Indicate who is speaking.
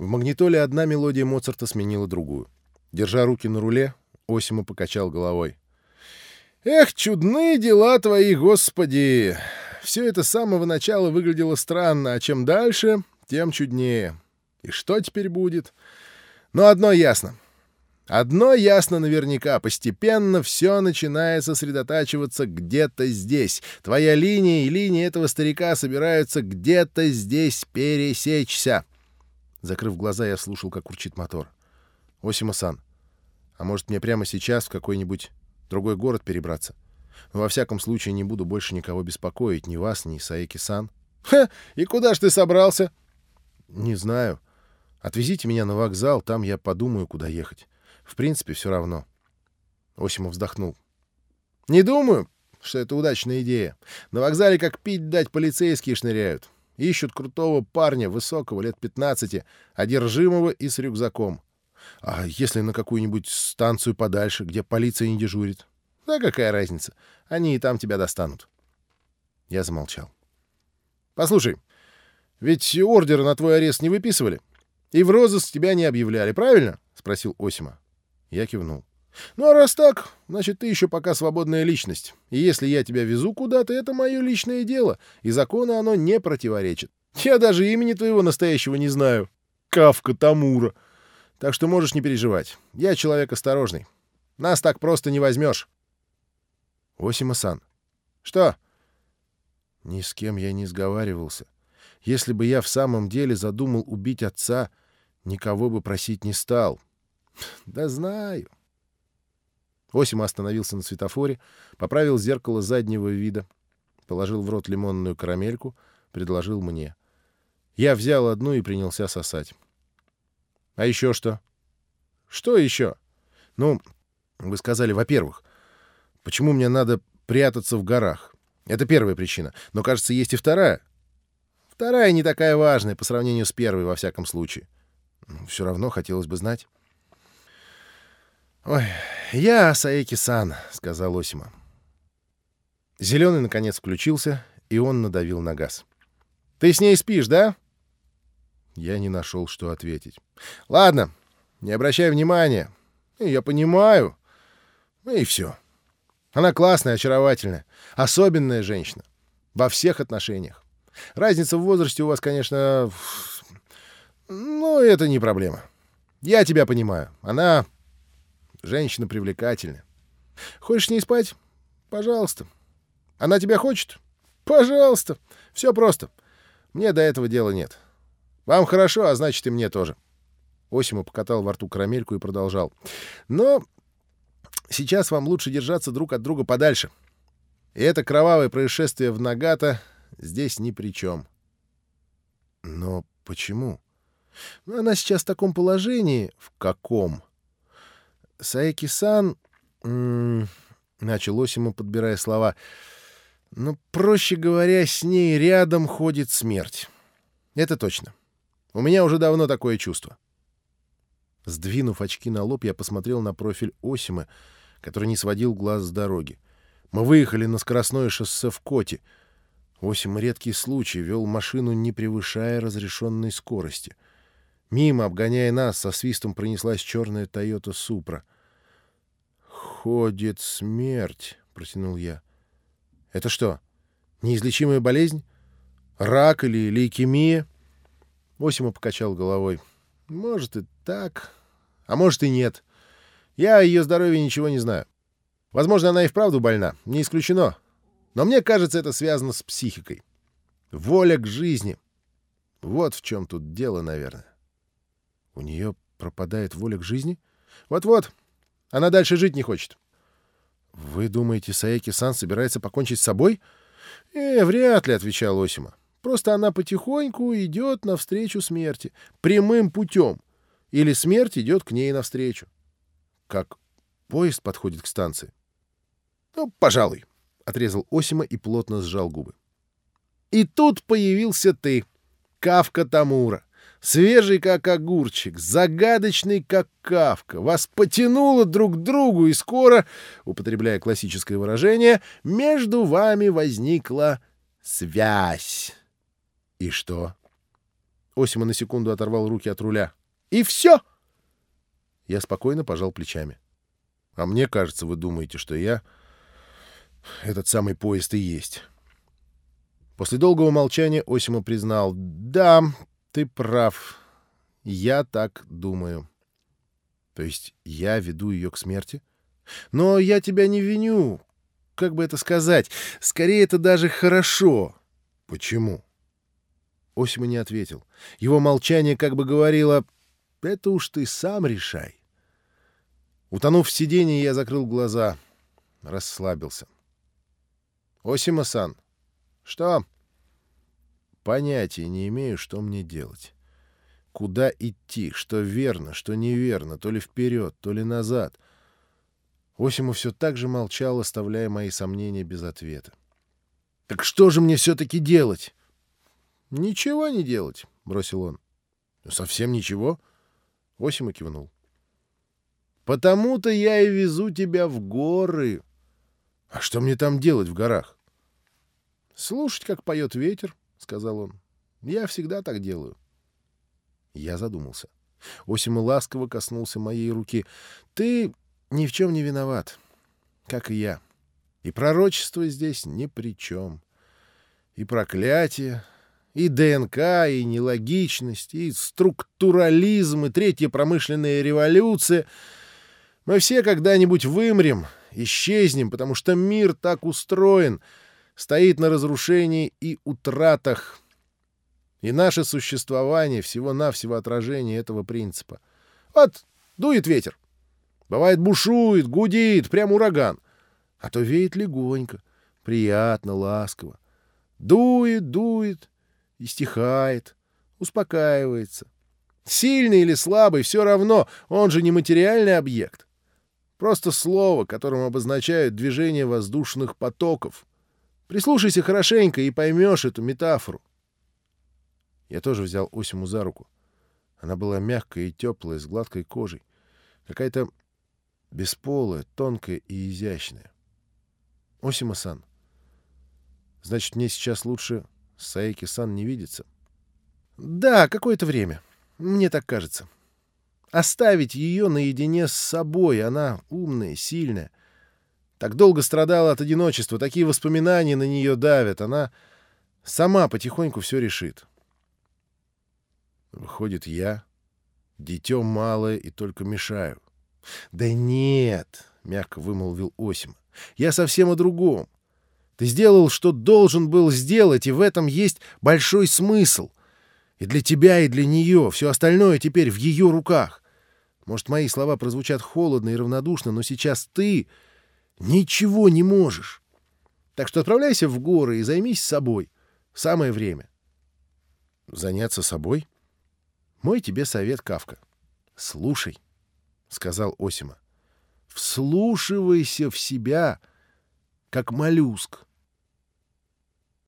Speaker 1: В магнитоле одна мелодия Моцарта сменила другую. Держа руки на руле, Осима покачал головой. «Эх, чудные дела твои, Господи! Все это с самого начала выглядело странно, а чем дальше, тем чуднее. И что теперь будет? Но одно ясно. Одно ясно наверняка. Постепенно все начинает сосредотачиваться где-то здесь. Твоя линия и линия этого старика собираются где-то здесь пересечься. Закрыв глаза, я слушал, как урчит мотор. Осима-сан, а может мне прямо сейчас в какой-нибудь другой город перебраться? Но во всяком случае не буду больше никого беспокоить, ни вас, ни Саеки-сан. Ха! И куда ж ты собрался? Не знаю. Отвезите меня на вокзал, там я подумаю, куда ехать. В принципе, все равно. Осимов вздохнул. Не думаю, что это удачная идея. На вокзале как пить дать полицейские шныряют. Ищут крутого парня, высокого, лет 15, одержимого и с рюкзаком. А если на какую-нибудь станцию подальше, где полиция не дежурит? Да какая разница? Они и там тебя достанут. Я замолчал. Послушай, ведь ордеры на твой арест не выписывали? И в розыск тебя не объявляли, правильно? Спросил Осима. Я кивнул. «Ну, а раз так, значит, ты еще пока свободная личность. И если я тебя везу куда-то, это мое личное дело, и закону оно не противоречит. Я даже имени твоего настоящего не знаю. Кавка Тамура. Так что можешь не переживать. Я человек осторожный. Нас так просто не возьмешь. Осима-сан. Что? Ни с кем я не сговаривался. Если бы я в самом деле задумал убить отца, никого бы просить не стал. Да знаю. Осима остановился на светофоре, поправил зеркало заднего вида, положил в рот лимонную карамельку, предложил мне. Я взял одну и принялся сосать. А еще что? Что еще? Ну, вы сказали, во-первых, почему мне надо прятаться в горах? Это первая причина. Но, кажется, есть и вторая. Вторая не такая важная по сравнению с первой, во всяком случае. Все равно хотелось бы знать. «Ой, я Саэки-сан», — сказал Осима. Зеленый, наконец, включился, и он надавил на газ. «Ты с ней спишь, да?» Я не нашел, что ответить. «Ладно, не обращай внимания. Я понимаю. Ну и все. Она классная, очаровательная, особенная женщина. Во всех отношениях. Разница в возрасте у вас, конечно... Ну, это не проблема. Я тебя понимаю. Она Женщина привлекательная. Хочешь с ней спать? Пожалуйста. Она тебя хочет? Пожалуйста. Все просто. Мне до этого дела нет. Вам хорошо, а значит и мне тоже. Осима покатал во рту карамельку и продолжал. Но сейчас вам лучше держаться друг от друга подальше. И это кровавое происшествие в Нагата здесь ни при чем. Но почему? Ну, она сейчас в таком положении. В каком? Саеки-сан... Начал Осима, подбирая слова. Но, «Ну, проще говоря, с ней рядом ходит смерть. Это точно. У меня уже давно такое чувство. Сдвинув очки на лоб, я посмотрел на профиль Осима, который не сводил глаз с дороги. Мы выехали на скоростное шоссе в Коте. Осим редкий случай вел машину, не превышая разрешенной скорости — Мимо, обгоняя нас, со свистом пронеслась черная Тойота Супра. «Ходит смерть», — протянул я. «Это что, неизлечимая болезнь? Рак или лейкемия?» Осима покачал головой. «Может и так, а может и нет. Я о ее здоровье ничего не знаю. Возможно, она и вправду больна, не исключено. Но мне кажется, это связано с психикой. Воля к жизни. Вот в чем тут дело, наверное». У нее пропадает воля к жизни? Вот-вот. Она дальше жить не хочет. Вы думаете, Саеки-сан собирается покончить с собой? Э, вряд ли, отвечал Осима. Просто она потихоньку идет навстречу смерти. Прямым путем. Или смерть идет к ней навстречу. Как поезд подходит к станции. Ну, пожалуй, отрезал Осима и плотно сжал губы. И тут появился ты, Кавка Тамура свежий, как огурчик, загадочный, как кавка, вас потянуло друг к другу, и скоро, употребляя классическое выражение, между вами возникла связь. И что? Осима на секунду оторвал руки от руля. «И все!» Я спокойно пожал плечами. «А мне кажется, вы думаете, что я этот самый поезд и есть». После долгого молчания Осима признал. «Да, ты прав. Я так думаю». «То есть я веду ее к смерти?» «Но я тебя не виню. Как бы это сказать? Скорее, это даже хорошо». «Почему?» Осима не ответил. Его молчание как бы говорило «Это уж ты сам решай». Утонув в сиденье, я закрыл глаза, расслабился. «Осима-сан». «Что?» «Понятия не имею, что мне делать. Куда идти, что верно, что неверно, то ли вперед, то ли назад». Осима все так же молчал, оставляя мои сомнения без ответа. «Так что же мне все-таки делать?» «Ничего не делать», — бросил он. «Совсем ничего?» Осима кивнул. «Потому-то я и везу тебя в горы». «А что мне там делать в горах?» «Слушать, как поет ветер», — сказал он. «Я всегда так делаю». Я задумался. Осима ласково коснулся моей руки. «Ты ни в чем не виноват, как и я. И пророчество здесь ни при чем. И проклятие, и ДНК, и нелогичность, и структурализм, и третья промышленная революция. Мы все когда-нибудь вымрем, исчезнем, потому что мир так устроен, стоит на разрушении и утратах. И наше существование всего-навсего отражение этого принципа. Вот дует ветер. Бывает бушует, гудит, прям ураган. А то веет легонько, приятно, ласково. Дует, дует, и стихает, успокаивается. Сильный или слабый, все равно, он же не материальный объект. Просто слово, которым обозначают движение воздушных потоков. Прислушайся хорошенько и поймешь эту метафору. Я тоже взял Осиму за руку. Она была мягкая и теплая, с гладкой кожей. Какая-то бесполая, тонкая и изящная. Осима-сан, значит, мне сейчас лучше Саеки-сан не видится? Да, какое-то время. Мне так кажется. Оставить ее наедине с собой. Она умная, сильная. Так долго страдала от одиночества, такие воспоминания на нее давят. Она сама потихоньку все решит. Выходит, я дитё малое и только мешаю. — Да нет, — мягко вымолвил Осим, — я совсем о другом. Ты сделал, что должен был сделать, и в этом есть большой смысл. И для тебя, и для нее. Все остальное теперь в ее руках. Может, мои слова прозвучат холодно и равнодушно, но сейчас ты ничего не можешь. Так что отправляйся в горы и займись собой. Самое время. Заняться собой? Мой тебе совет, Кавка. Слушай, — сказал Осима. Вслушивайся в себя, как моллюск.